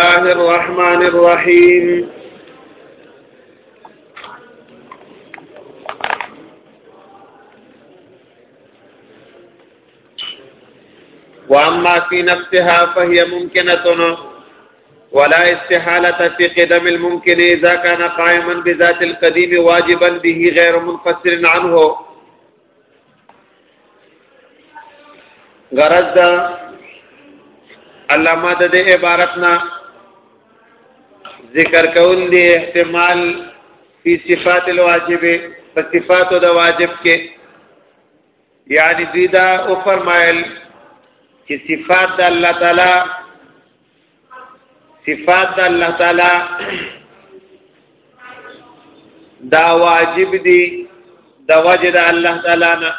الله الرحمن الرحيم وأما في نفسها فهي ممكنة ولا استحالة في قدم الممكن إذا كان قائما بذات القديم واجبا به غير منفسر عنه غرض دا علامه د دې عبارت نه ذکر کول دي احتمال فی صفات الواجب په صفات د واجب کې یعنی دیدا او فرمایل چې صفات د الله تعالی صفات الله تعالی دا واجب دي د وجه د الله تعالی نه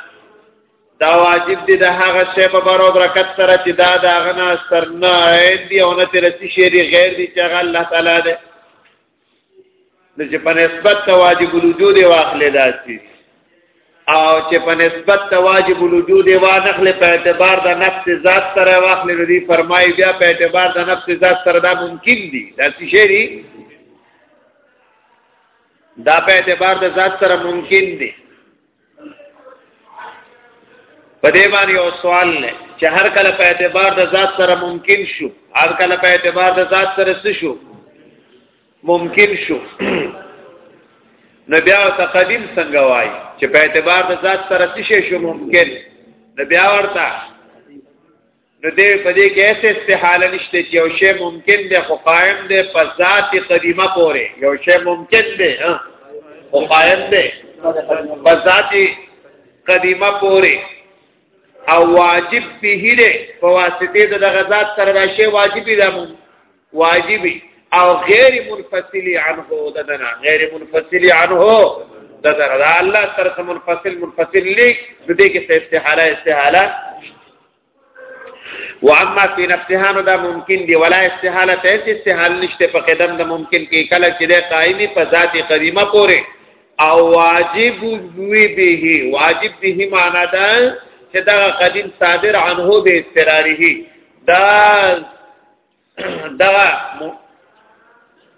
دا واجب دي د هغه شی په بارو برکت سره چې دا دا غنا سرنا دی او نه تر څه شی غیر دي چې الله تعالی ده د چې په نسبت ته واجب الوجود واخلې داسي او چې په نسبت ته واجب الوجود وانخلې په اعتبار د نفس ذات سره واخلې نو دی فرمایي بیا په اعتبار د نفس ذات سره دا ممکن دي دا څه شي دي دا په اعتبار د ذات سره ممکن دي په دې باندې یو سوال نه چې هر کله په اعتبار د ذات سره ممکن شو هر کله په اعتبار د ذات سره څه شو ممکن شو نو بیا ورته قدیم څنګه وای چې په اعتبار د ذات سره څه شو ممکن نو بیا ورته نو دې په دې کې هیڅ استحاله نشته چې یو شی ممکن دی خو قائم دی په ذات قدیمه پورې یو شی ممکن دی ها خو قائم دی په ذات قدیمه پورې او واجب به دی په واسطه د دغه ذات سره دا شی واجب دی واجب او غیر منفصلی عنه ددنا غیر منفصلی عنه ددنا الله سره منفصل منفصل لیک د دې کې استحاله استحاله واما فی نفسها نو دا ممکن دی ولا استحاله ته استحال نشته په قدم د ممکن کې کله چې د قائمی په ذات قدیمه پورې او واجب وی به واجب به معنا دا چې دا قدیم صادر عنه به استراره دا دغه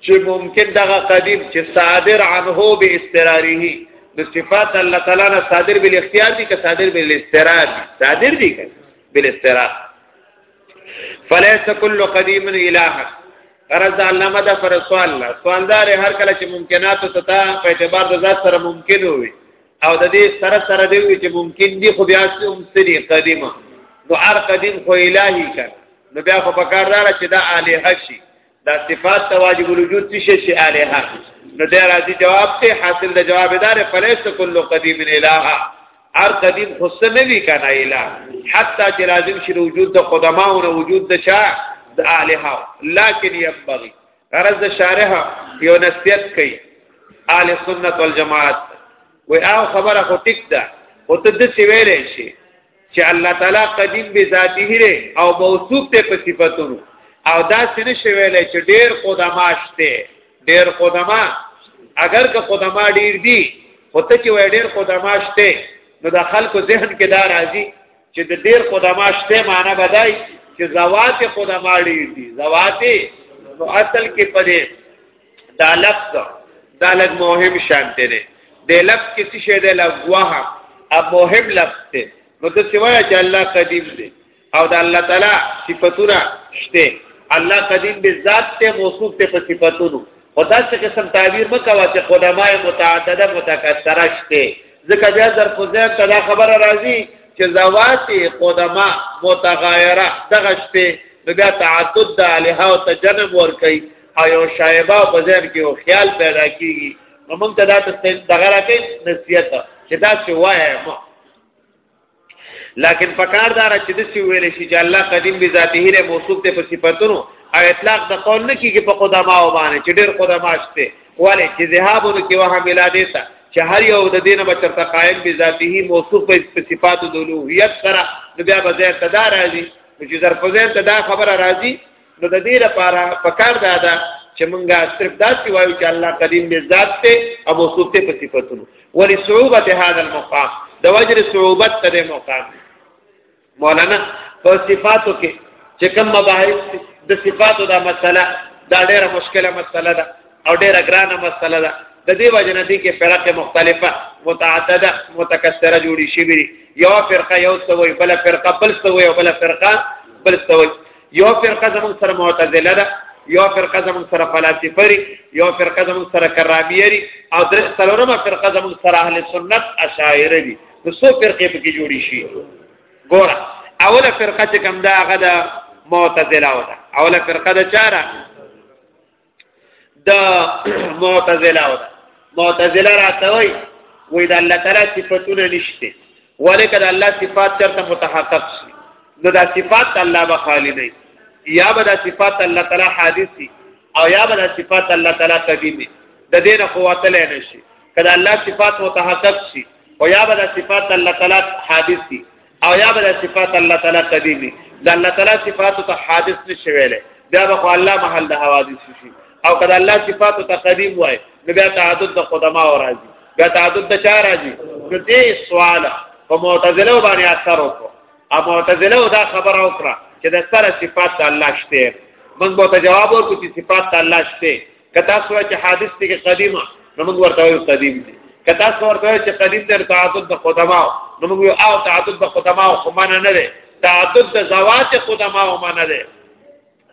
چې ممکن دغه قدیم چې صادر عنه به استراره د صفات الله تعالی نه صادر بل اختیار دي که صادر بل استرار دي صادر دي که بل استرار فليس كل قديم اله قرض علامه دا پر سوال الله سواندار هر کله چې ممکنات ته تا په اعتبار د ذات سره ممکن وي او د دې سره سره دی چې ممکن دي خو بیا هم سری قدیمه نو هر قدیم خو الهي کړه نو بیا خو په کار دار چې دا الها شي دا صفات ته واجب الوجود څه شي چې الها نو دا راځي جواب ته حاصل د جواب دار فلیس کل قدیم الها هر قدیم خو سم نه وی کنه الها حتی چې لازم شي وجود د قدما او وجود د چا د الها لکن یبغي غرض د شارح یو نسیت کوي اهل سنت والجماعت و او خبره خو ټیک ده او ته د څه ویلې شي چې الله تعالی قدیم به ذاتی هره او موصوف ته په صفاتونو او دا سینه شویلې چې ډېر قدما شته ډېر قدما اگر که قدما ډېر دي خو ته چې وای ډېر قدما شته نو د خلکو ذهن کې دا راځي چې د ډېر قدما شته معنی بدای چې زوات قدما ډېر دي زوات نو اصل کې پدې دا لفظ دا لږ مهم شانته دی د لفظ کې څه شی دی لغوه ا مهم لفظ دی نو ته سوای چې الله قدیم دی او د الله تعالی صفاتونه شته الله قدیم به ذات ته موصوف ته په صفاتونو خدا څخه قسم تعبیر مکوا چې خدامای متعدده متکثره شته ځکه بیا ظرف زین ته دا خبره راځي چې ذوات قدما متغیره دغه شته بیا تعدد د الها او تجنب ور کوي او یو شایبه په ځان کې یو خیال پیدا کیږي نو موږ ته دا دغه راکې نصیحت چې دا څه وایي لکن پکار دار چې د سی ویل شي چې الله قدیم به ذاته له موصوف ته په صفاتونو او اطلاق د قول نه کیږي په قدما او باندې چې ډېر قدما شته والے چې ذهابونو کې وه ملا دیتا چې هر یو د دینه بچرته قائم به ذاته موصوف په صفات د اولوہیت سره د بیا به ځای تدار راځي چې ظرف ځای تدار خبره راځي نو د دې لپاره پکار دا ده چې مونږه صرف داسې وایو چې الله قدیم به ذات ته او موصوف ته په صفاتونو ولې صعوبت هذا المقام د وجر صعوبت ته مقام مولانا په صفاتو کې چې کوم مباحث د صفاتو دا مسله دا ډیره مشکله مسله ده او ډیره ګرانه مسله ده د دې وجنه دي کې فرقه مختلفه متعدده متکثره جوړی شي یو فرقه یو سوی بل فرقه بل سوی بل فرقه بل سوی یو فرقه زمون سره معتزله ده یو فرقه زمون سره فلسفه لري یو فرقه زمون سره کرامیه لري او درې څلورمه فرقه زمون سره اهل سنت اشاعره دي نو څو فرقې پکې جوړې شي ګوره اوله فرقه چې کوم ده هغه ده معتزله وته اوله فرقه ده چاره د معتزله او معتزله راتوي وې د الله تعالی صفاتونه نشته ولیک د الله صفات چرته متحقق شي نو دا صفات الله به خالی نه یا به دا صفات الله تعالی حادثي او یا به دا صفات الله تعالی قدیمي د دینه قوت له نشي کله الله صفات متحقق شي او یا به دا صفات الله تعالی حادثي او یا به صفات الله تعالی قدیمی د الله تعالی صفات ته حادث نشي ویلې بیا به الله محل د حوادث شي او کله الله صفات ته قدیم وای نو بیا تعدد د قدما او راځي بیا تعدد د چا راځي نو دې سوال په معتزله باندې اثر وکړو او معتزله دا خبر وکړه چې د سره صفات الله شته موږ به جواب ورکړو چې صفات الله شته کتا سو چې حادث دي کې قدیمه نو موږ ورته یو قدیم دي کتا سو ورته چې قدیم تر تعدد د قدما نو موږ یو او تعدد د قدما خو معنا نه ده تعدد د زوات قدما او معنا ده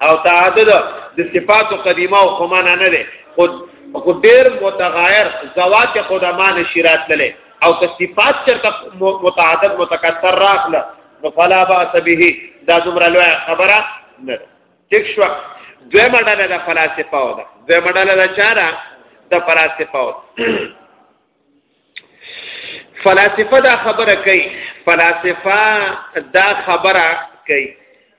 او تعدد د صفات قدیمه او خو معنا نه ده خود خو ډیر متغایر زوات قدما نشرات لله او که صفات چرته متعدد متکثر راخله نو فلا باس به دا دومره لوی خبره نه ده ټیک شو دویمه ډله د فلاسفه ده دویمه ډله د چاره د فلاسفه فلاسفه دا خبره کوي فلاسفه دا خبره کوي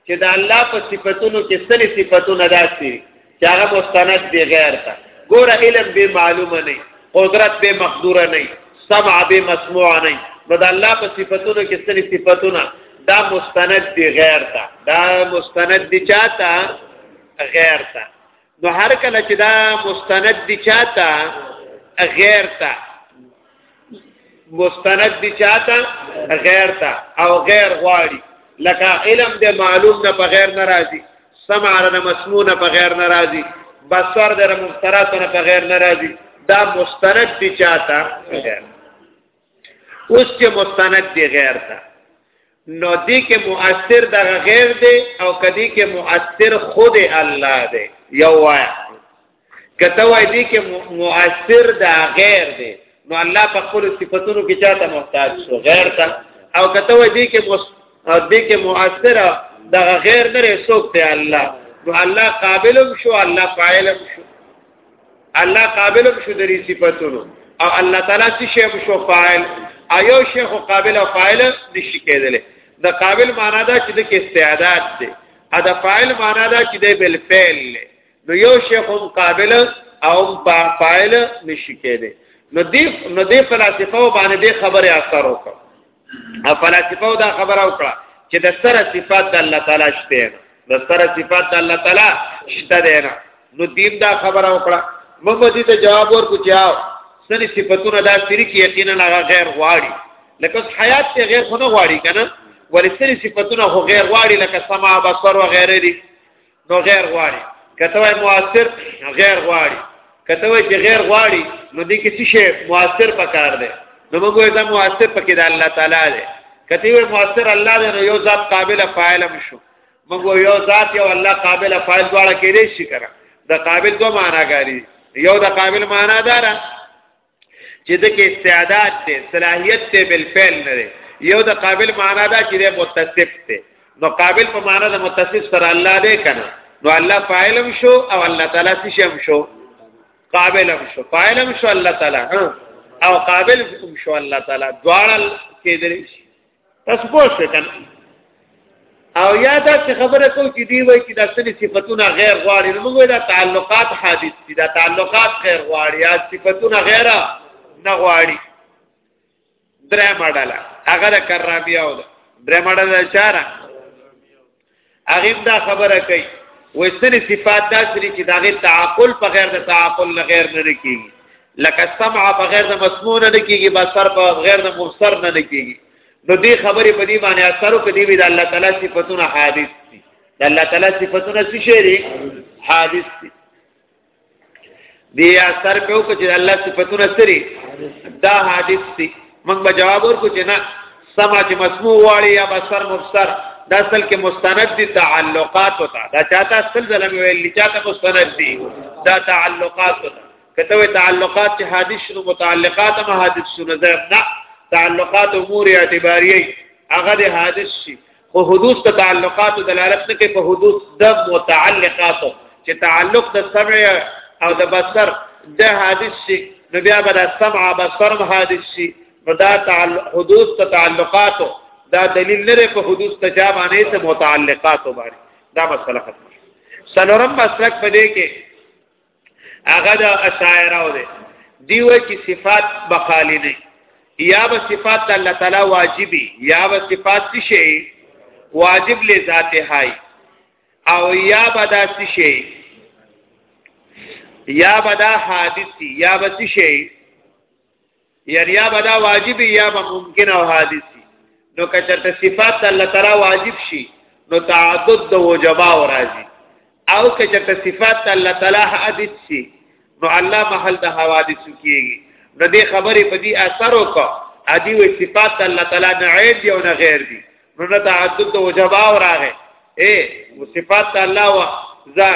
چې د الله په صفاتونو کې سری صفاتونه داسي چې هغه مستند دي غیر ته ګوره علم به معلومه نه قدرت به مقدوره نه سمع به مسموع نه نو د الله په صفاتونو کې څه صفاتونه دا مستند دی غیر تا دا مستند دی چاته غیر تا نو هر کله چې دا مستند دی چاته غیر تا مستند دی چاته غیر تا او غیر غواړي لکه علم د معلوم نه بغیر ناراضي سمع د مسموع نه په غیر ناراضي بصر د مفترات نه په غیر ناراضي دا مستند دي چاته غیر اوس چې مستند دي غیر ته نو دې کې مؤثر د غیر دی او کدی کې مؤثر خود الله دی یو وای کته وای دي کې مؤثر دا غیر دی نو الله په خپل صفاتونو کې چاته محتاج شو غیر ته او کته وای دي کې مس دې کې مؤثر دا غیر نه رسوک دی الله نو الله قابلم شو الله فاعلم شو الله قابلم شو د صفاتونو او الله تعالی چې شی شو فاعل ایو شیخ قابل او فاعل نشي کېدل د قابل معنا دا چې د استعداد دی ا د فاعل معنا دا چې د بل فعل نو یو شیخ هم قابل او فاعل نشي کېدی نو دی نو دی فلسفه باندې د خبره اثر وکړ ا فلسفه دا خبره وکړه چې د سره صفات د الله تعالی شته د سره صفات د الله تعالی شته دی نه نو دین دا خبره وکړه موږ دې ته جواب ورکو چې او سری صفاتونه دا سری کې یقینا هغه غیر غواړي لکه حیات ته غیر خو نه غواړي کنه ولې سری صفاتونه هو غیر غواړي لکه سما بصر و غیره دي نو غیر غواړي کته وای موثر غیر غواړي کته وای چې غیر غواړي نو دې کې څه شی موثر پکار دی نو موږ یې دا موثر پکې د الله تعالی دی کته وای موثر الله دی نو یو ذات قابل فاعل هم شو موږ یو ذات یو الله قابل فاعل دواړه کې دی شي کړه د قابل دوه معناګاری یو د قابل معنا دارا چې د کې استعداد دی صلاحیت دی بل فعل نه دی یو د قابل معنا دا چې د متصف دی نو قابل په معنا د متصف سره الله دی کنه نو الله فاعل هم شو او الله تعالی څه هم شو قابل هم شو فاعل هم شو الله تعالی او قابل هم شو الله تعالی دواړه کې درې تاسو پوه شئ کنه او یا دا چې خبره کوم چې دی وای چې دا سړي صفاتونه غیر غواړي نو موږ دا تعلقات حادث دي دا تعلقات غیر غواړي یا صفاتونه غیر نه غواړي درې ماډل هغه کرامي او درې ماډل اشاره هغه دا خبره کوي وستنی صفات دا سری چې داغه تعقل په غیر د تعقل نه غیر نه کیږي لکه سمع په غیر د مسموع نه کیږي بصر په غیر د مبصر نه کیږي نو دې خبرې په دې باندې اثر په دې وی الله تعالی صفاتونه حادث دي الله تعالی صفاتونه څه شي حادث دي دی یا سر په وکړه چې الله صفاتونه سری دا حادث دی موږ به جواب ورکو چې نه سمع چې مسموع واړي یا بصر مبصر دا اصل کې مستند دي تعلقات وتا دا چاته اصل ظلم ویل چاته مستند دي دا تعلقات وتا کته وی تعلقات چې حادث شنو متعلقات ما حادث شنو نه تعلقات امور اعتباریه هغه د حادث شي خو حدوث ته تعلقات دلالت نه کوي په حدوث د متعلقاتو چې تعلق د سمع او د بصر د حادث شي نو بیا به د سمع بصر حادث شي نو دا تعلق حدوث ته تعلقاتو دا دلیل لري په حدوث ته جا باندې ته متعلقاتو باندې دا مسله ختمه سلورم مسلک په دې کې هغه د اشاعره و دی دیو چې صفات بخالی نه یا به صفات الله تعالی واجبی یا به صفات شي واجب له ذات هاي او یا به دا شي یا به دا حادثي یا به شي یا یا بدا واجب یا به ممکن او حادث نو کچته صفات الله تعالی واجب شي نو تعدد د وجبا او راځي او کچته صفات الله تعالی حادث شي نو الله محل د حوادث کیږي نو دې خبرې په دې اثر وکړه ادي وي صفات الله تعالی نه عیب دی او نه غیر دی نو نه تعدد د وجبا او راغې اے صفات الله او ذا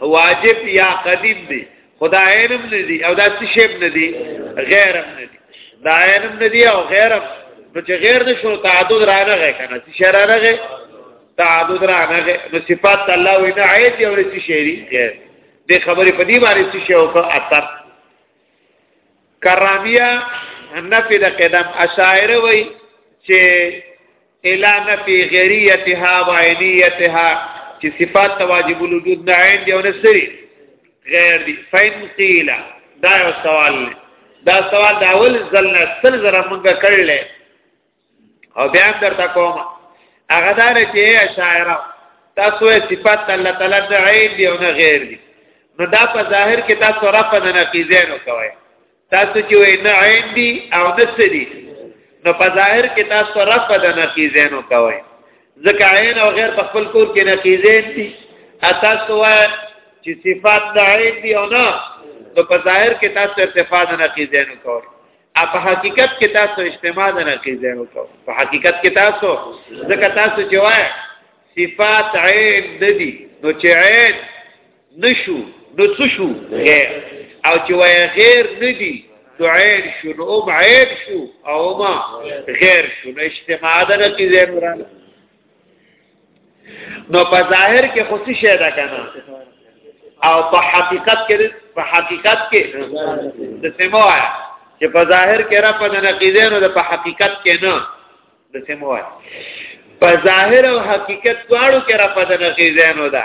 واجب یا قدیم دی خدا علم نه دی او دا څه شی نه دی غیر هم نه دی دا علم نه دی او غیر هم نو چې غیر نه شو تعدد را نه غی کنه چې شر نه غی تعدد را نه غی نو صفات الله وی نه عین دی او څه شی دی غیر دې خبرې په دې باندې څه شی او په اثر کرامیه نفی د قدم اشاعره وی چې الا نفي غيريتها وعينيتها چې صفات واجب الوجود نه عین دی او نه سری غیر دی فین قیل دا یو سوال دی دا سوال دا اول ځل نه سل زره مونږ کړل او بیا درته کوم هغه دا چې شاعر تاسو صفات الله تعالی نه عین دی او نه غیر دی نو دا په ظاهر کې تاسو را په نقیزه نو کوي تاسو چې وای نه عین دي او نه سدي نو په ظاهر کې تاسو رفع د نقیزینو کوي ځکه عین او غیر په خپل کور کې نقیزین دي تاسو وای چې صفات د عین دي او نه نو په ظاهر کې تاسو ارتفاع د نقیزینو کوي په حقیقت کې تاسو اجتماع د نقیزینو کوي په حقیقت کې تاسو ځکه تاسو چې وای صفات عین دي نو چې عین نشو نو څه شو غیر او چې وای غیر ندی نو عین شو نو ام عین شو او ما غیر شو نو اجتماع ده نه کی زیر وراله نو په ظاهر کې خو څه شی ده کنه او په حقیقت کې په حقیقت کې د سمو آیا چې په ظاهر کې را په نقیزه نو د په حقیقت کې نه د سمو آیا په ظاهر او حقیقت دواړو کې را په نقیزه نو ده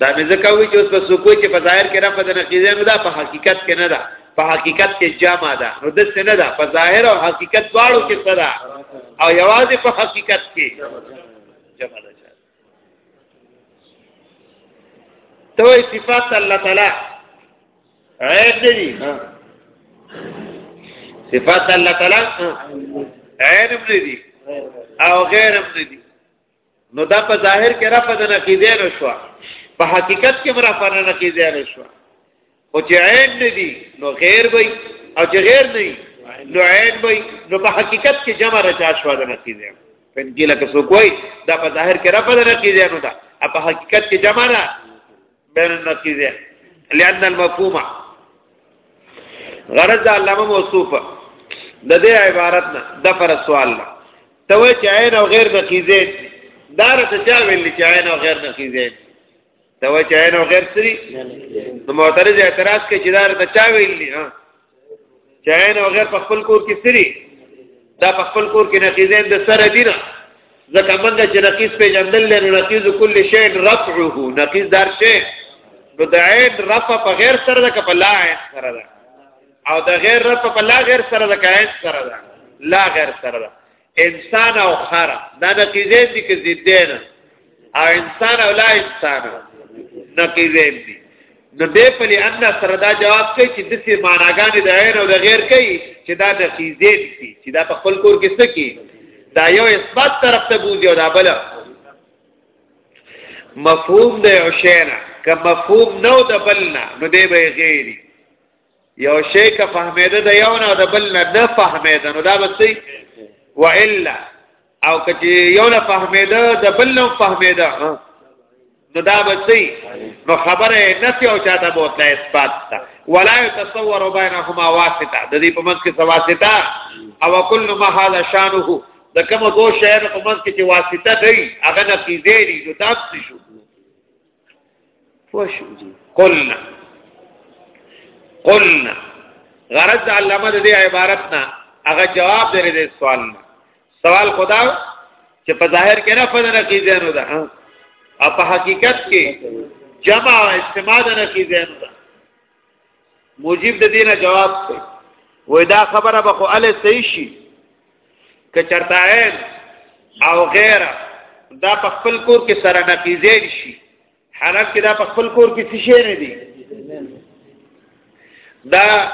دا مې ځکه وی چې اوس په سکوت کې په ظاهر کې رفع د نقیزه نه ده په حقیقت کې نه ده په حقیقت کې جامع ده نو د څه نه ده په ظاهر او حقیقت دواړو کې څه ده او یوازې په حقیقت کې جامع ده ته وې صفات الله تعالی عیب نه دي صفات الله تعالی عیب نه دي او غیر نه دي نو دا په ظاهر کې رفع د نقیده نه شو په حقیقت کې رفع نه نقیده نه شو او چې عین نه دي نو غیر وي او چې غیر نه وي نو عین وي نو په حقیقت کې جمع رچا شو د نقیده پن کې لکه سو کوئی دا په ظاهر کې رفع د نقیده نه دا په حقیقت کې جمع نه بین النقیزه لأن المفهوم غرض علامه موصوفه د دې عبارت نه د پر سوال نه ته وای چې عین او غیر نقیزه دار ته چا ویل چې عین او غیر نقیزه ته وای چې عین او غیر سری نو معترض اعتراض کوي چې دار ته چا ویل ها چاین او غیر په خپل کور کې سری دا په خپل کور کې نقیزین د سره دي نه ځکه موږ چې نقیز پیژندل لرو نقیز کل شی رفعه نقیز دار شی نو د عین رفع په غیر سره ده که په لا عین سره ده او د غیر رفع په لا غیر سره ده که عین سره ده لا غیر سره ده انسان او خر دا نقیزه دي کې زیدین او انسان او لا انسان نقیزه دي نو دې په لئن سره دا جواب کوي چې د سي معناګانې د عین او د غیر کوي چې دا نقیزه دي چې دا په خپل کور کې څه کوي دا یو اثبات طرف ته بوزي او دا بل مفهوم د عشینا که مفهوم نو د بلنا نو دی به غیری یو شی که فهمیده د یو نه د بل نه نه فهمیده نو دا بسې والا او که یو نه فهمیده د بل نه فهمیده نو دا بسې نو خبره نفي او چاته بوتله اثبات تا ولا يتصور بينهما واسطه د دې په منځ کې واسطه او کل ما هذا شانه د کوم دو شهر په منځ کې چې واسطه دی هغه نقیزه دي نو تاسو شو وشو جی قلنا قلنا غرض د علامه د دې عبارت نه هغه جواب درې دې سوال نه سوال خدا چې په ظاهر کې نه فضل عقیده نه ده او په حقیقت کې جمع او استماع نه کیږي موجب د دینه جواب کوي وای دا خبره به خو اله صحیح شي که چرته عین او غیره دا په خپل کور کې سره نقیزې شي حالانکه دا په خپل کور کې څه شي نه دي دا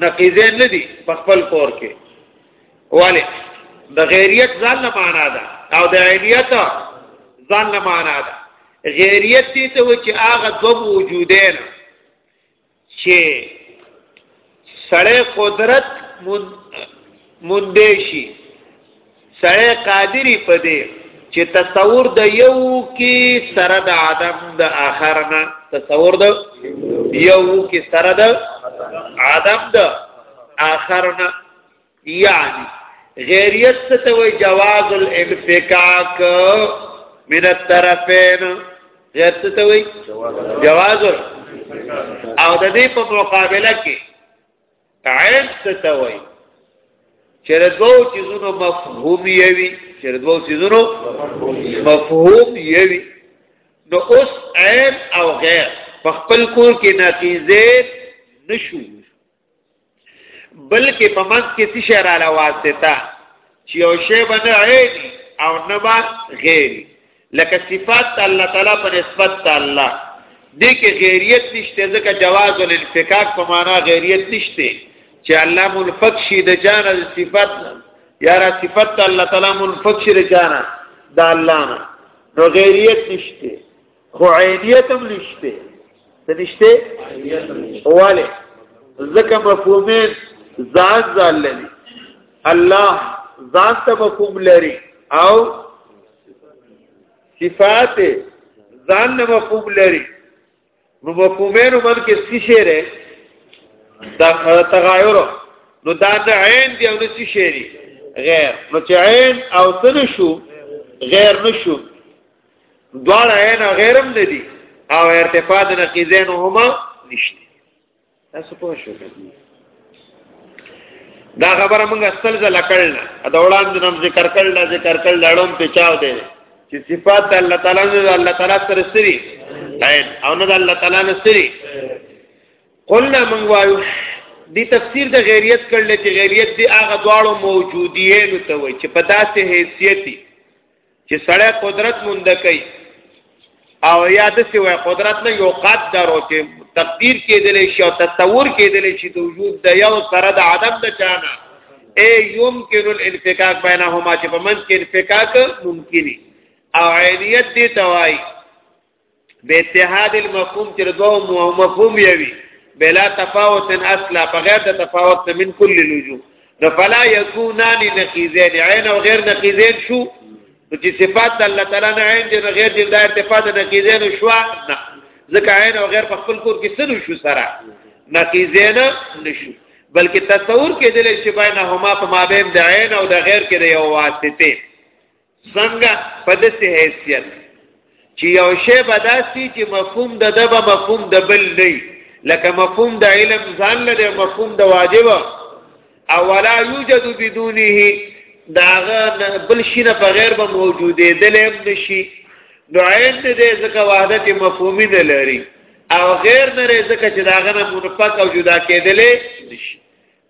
نقیزې نه دي په خپل کور کې ولی د غیریت ځان نه معنا ده او د عینیت ځان نه معنا ده غیریت دې ته و چې هغه دوه وجودین چې سړی قدرت مونده شي سړی قادری په دې چې تصور د یو کې سره د عدم د آخر نه تصور د یو کې سره د عدم د آخر نه یعنی غیریت څه ته وای جواز الانفکاک من الطرفین غیریت څه ته وای جواز او د دې په مقابله کې عیب څه ته وای چې د دوو چیزونو مفهوم یوي چې د دوو چیزونو مفهوم یوي نو اوس عیب او غیر په خپل کور کې نتیجه نشو بلکې په منځ کې څه شی را لواسطه چې یو شی باندې عیني او نه با غیر لکه صفات الله تعالی په نسبت الله دې کې غیریت نشته ځکه جواز الانفکاک په معنا غیریت نشته چې الله منفک شي د جان د صفات یا را صفات الله تعالی منفک شي د جان د الله نه نو غیریت نشته خو عینیت هم نشته څه نشته واله ځکه مفهومین ځان ځان لري الله ځان ته مفهوم لري او صفات ځان نه مفهوم لري نو مفهومین ومن کې څه شی لري دا تغایر نو دا نه عین دی او نه څه شی غیر نو چې عین او څه نشو غیر نشو دوړ عین غیرم نه دي او ارتفاع د نقیزین هما نشته تاسو پوه شئ دا خبره موږ اصل ځل کړل دا وړاندې نم ذکر کړل ذکر کړل لړم په چاو دی چې صفات الله تعالی نه الله تعالی سره سری عین او نه الله تعالی نه سری قلنا من وایو دی تفسیر د غیریت کړل چې غیریت دی هغه دواړو موجودیه نو ته وای چې په داسې حیثیت چې سړی قدرت مونږ کوي او یا د سی وای قدرت نه یو قد درو چې تقدیر کېدل شي او تصور کېدل شي د وجود د یو سره د عدم د چانه ای یمکن الانفکاک بینهما چې په منځ کې انفکاک ممکنی او عینیت دې توای به اتحاد المفهوم چې دوه مفهوم یوي بلا تفاوت اصلا بغیر د تفاوت من کل لوجو نو فلا یکونان نقیزین عین او غیر نقیزین شو نو چې صفات الله تعالی نه عین دي غیر دي د ارتفاعات نقیزین شو نه ځکه عین او غیر په خپل کور کې سره شو سره نقیزین نشو بلکې تصور کې دلې چې بینهما په مابین د عین او د غیر کې د یو واسطه څنګه په داسې حیثیت چې یو شی به داسي چې مفهوم د ده به مفهوم د بل نه لکه مفهوم د علم ځان لري مفهوم د واجب او ولا یوجد بدونه داغه بل شي نه په غیر به موجودې د لم نشي نو عین دې ځکه وحدت مفهومي نه لري او غیر نه ځکه چې داغه نه منفک او جدا کېدلې نشي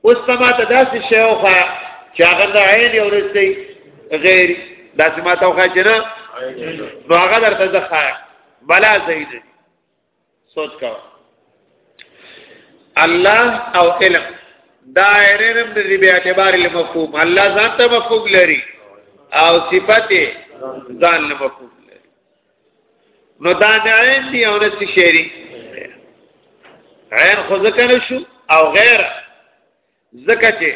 اوس ته ما ته داسې شی وخواه چې هغه نه عین یو رستی غیر داسې ما ته وخواه چې نه نو هغه درته زه خوایم بلا صحیح دی سوچ کوه الله او علم دا ایرنم د دې به اعتبار لمفهوم الله ذات مفهوم لري او صفته ځان لمفهوم نو دا د عین دی او نه څه شری عین خو ځکه نشو او غیر ځکه چې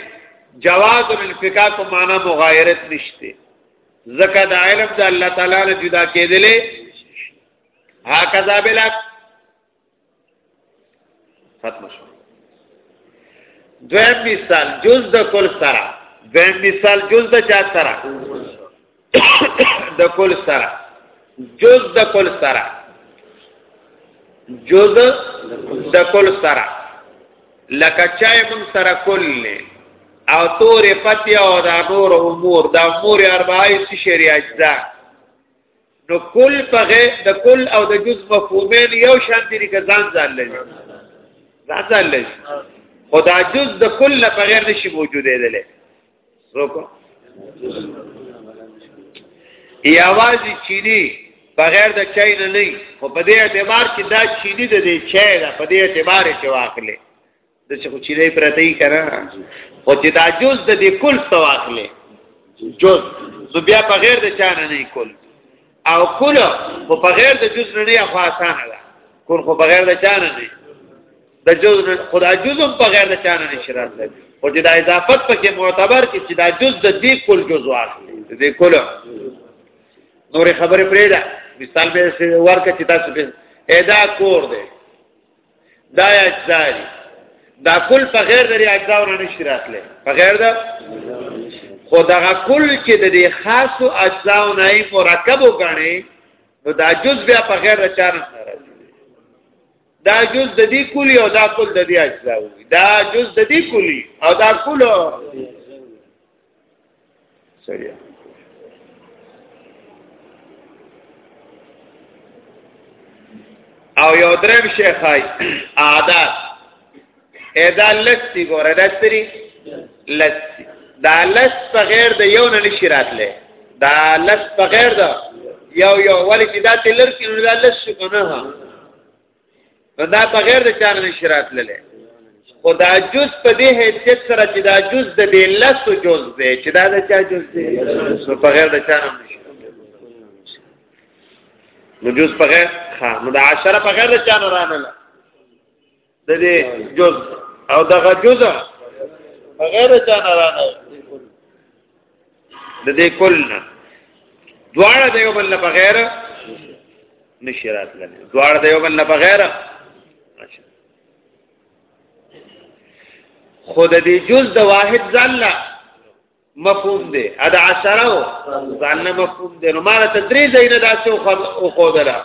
جواز الانفکاک په معنا مغایرت نشته ځکه د علم د الله تعالی نه جدا کېدلې هاکذا بلا ختم شو دویم مثال جز د کل سره دویم مثال جز د چا سره د کل سره جز د کل سره جز د کل سره لکه چای مون سره کل نه او تور پتی او دا نور امور دا امور اربعه سی شری اجزا نو کل پغه د کل او د جز مفهومین یو شان دي که ځان ځان لږ ځان ځان لږ خدا جز د کل نه بغیر نشي موجود دی له روکو یوازې چینی بغیر د چای نه نه خو په دې اعتبار چې دا چینی د دې چای دا په دې اعتبار چې واخلې د چې خو چیرې پرته یې کنه خو چې دا جز د دې کل سواخلې جز نو بیا په غیر د چانه نه کول او کول خو په غیر د جز نه نه خو آسان ده کول خو په غیر د چانه نه د جز خدا جز هم په غیر د چانه نه شرط ده او چې دا اضافت پکې معتبر کې چې دا جز د دې کول جز واخلي د دې کول نورې خبرې پرې ده مثال به ورکه چې تاسو به ادا کور دی دا اجزا دي دا کل په غیر د اجزا ور نه شي راتله په غیر دا خو دا کل چې د دې خاصو اجزا نه مرکب وګڼي نو دا جز بیا په غیر د چا نه راځي دا جز د دې کلی او دا کل د دې اجزا وي دا جز د دې کلی او دا کل سړیا او یو درم شیخای عادت ادا لسی ګوره دستری لسی دا لس په غیر د یو نه نشی راتله دا لس په غیر د یو یو ولې چې دا تلر کې نو دا لس شو کنه نو دا بغیر د چانه نشرات لله خو دا جز په دې حیثیت سره چې دا جز د دې لسو جز دی چې دا د چا جز دی نو په غیر د چا نه نو جز په غیر ها نو دا عشره په غیر د چا نه رانه د دې جز او دغه جز په غیر د چا نه رانه د دې کل نه دواړه د یو بل نه بغیر نشی راتللی دواړه د یو بل نه بغیر خود دې جز د واحد ځان لا مفهوم دی ادا عشره ځان نه مفهوم دی نو مال تدریج نه داسې او خو دلا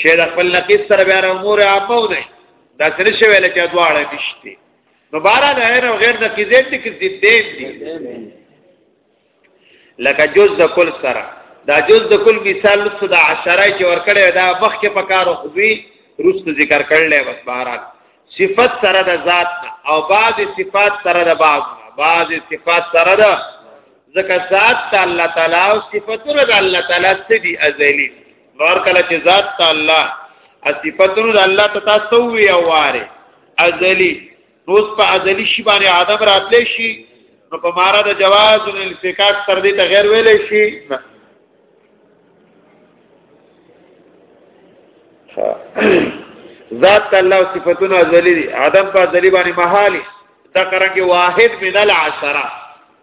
شي د خپل نقیب سره بیا امور عامه دی دا سره شي ویل چې دواړه نشته نو بارا د غیر او غیر د کیزې ټیک دي دي لکه جز د کل سره دا جز د کل مثال لسو د عشره چې ورکړې دا مخ کې پکارو خوې روس ذکر کړل بس بارا صفت سره د ذات او بعض صفات سره د بعض بعض صفات سره د ځکه ذات ته الله تعالی او صفاتونه د الله تعالی څه دي ازلی نور کله چې ذات ته الله او صفاتونه د الله ته تاسو وی او واره ازلی روز په ازلی شی باندې آدم راتلی شي نو په مارا د جواز او الفقاق تر دې ته غیر ویلې شي ذات الله او صفاتونه ازلی دي آدم په ازلی باندې محالي دا کرانګي واحد من العشره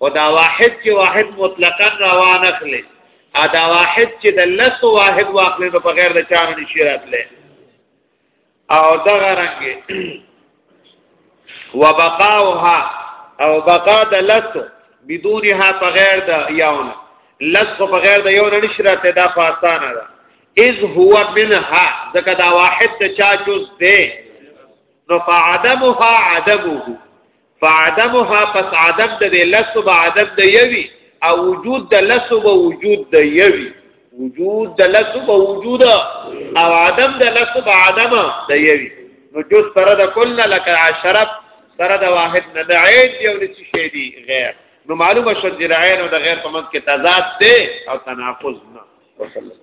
خدا واحد چې واحد مطلقاً روان اخلي ادا واحد چې د لس واحد واخلي نو بغیر د چانو نشي راتله او دغه رنګ وبقاوها او بقا د لس بدونها بغیر د یاونه لس خو بغیر د یو نه نشرت دا فاسانه ده اذ هو منها ځکه دا واحد ته چا جز ده نو فعدمها عدمه فعدمها پس عدم د لسب عدم د یوی او وجود د لسب وجود د یوی وجود د لسب وجود او عدم د لسب عدم د یوی نو جز سره د کل لکه عشرب سره د واحد نه د عین یو نسی شی دی غیر نو معلومه شد د عین او د غیر په منځ کې تضاد دی او تناقض نه وصلی